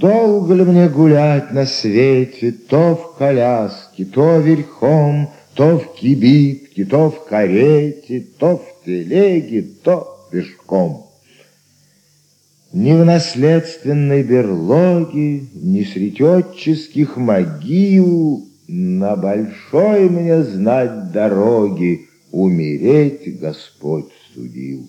Долго ли мне гулять на свете, то в коляске, то верхом, то в кибитке, то в карете, то в телеге, то пешком. Ни в наследственной берлоге, ни среди отческих могил На большой мне знать дороги Умереть Господь судил.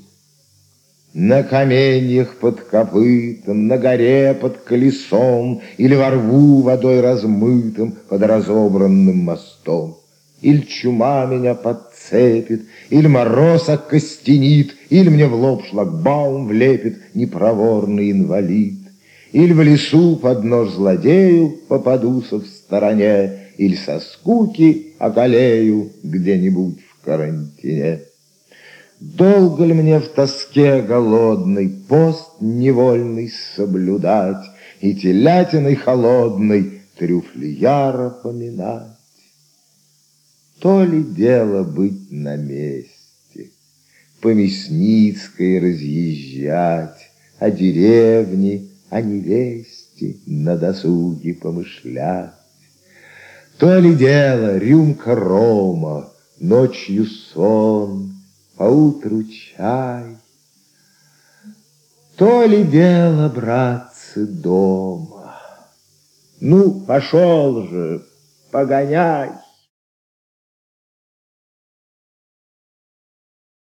На каменьях под копытом, на горе под колесом Или во рву водой размытым под разобранным мостом. Иль чума меня подцепит, Иль мороз окостенит, Иль мне в лоб шлагбаум влепит Непроворный инвалид. Иль в лесу под нож злодею Попадуся в стороне, Иль со скуки околею Где-нибудь в карантине. Долго ли мне в тоске голодной Пост невольный соблюдать И телятиной холодной Трюфлияра поминать? То ли дело быть на месте, По Мясницкой разъезжать, О деревне, о невесте На досуге помышлять. То ли дело рюмка рома, Ночью сон — поутру чай. То ли дело, братцы, дома. Ну, пошел же, погоняй.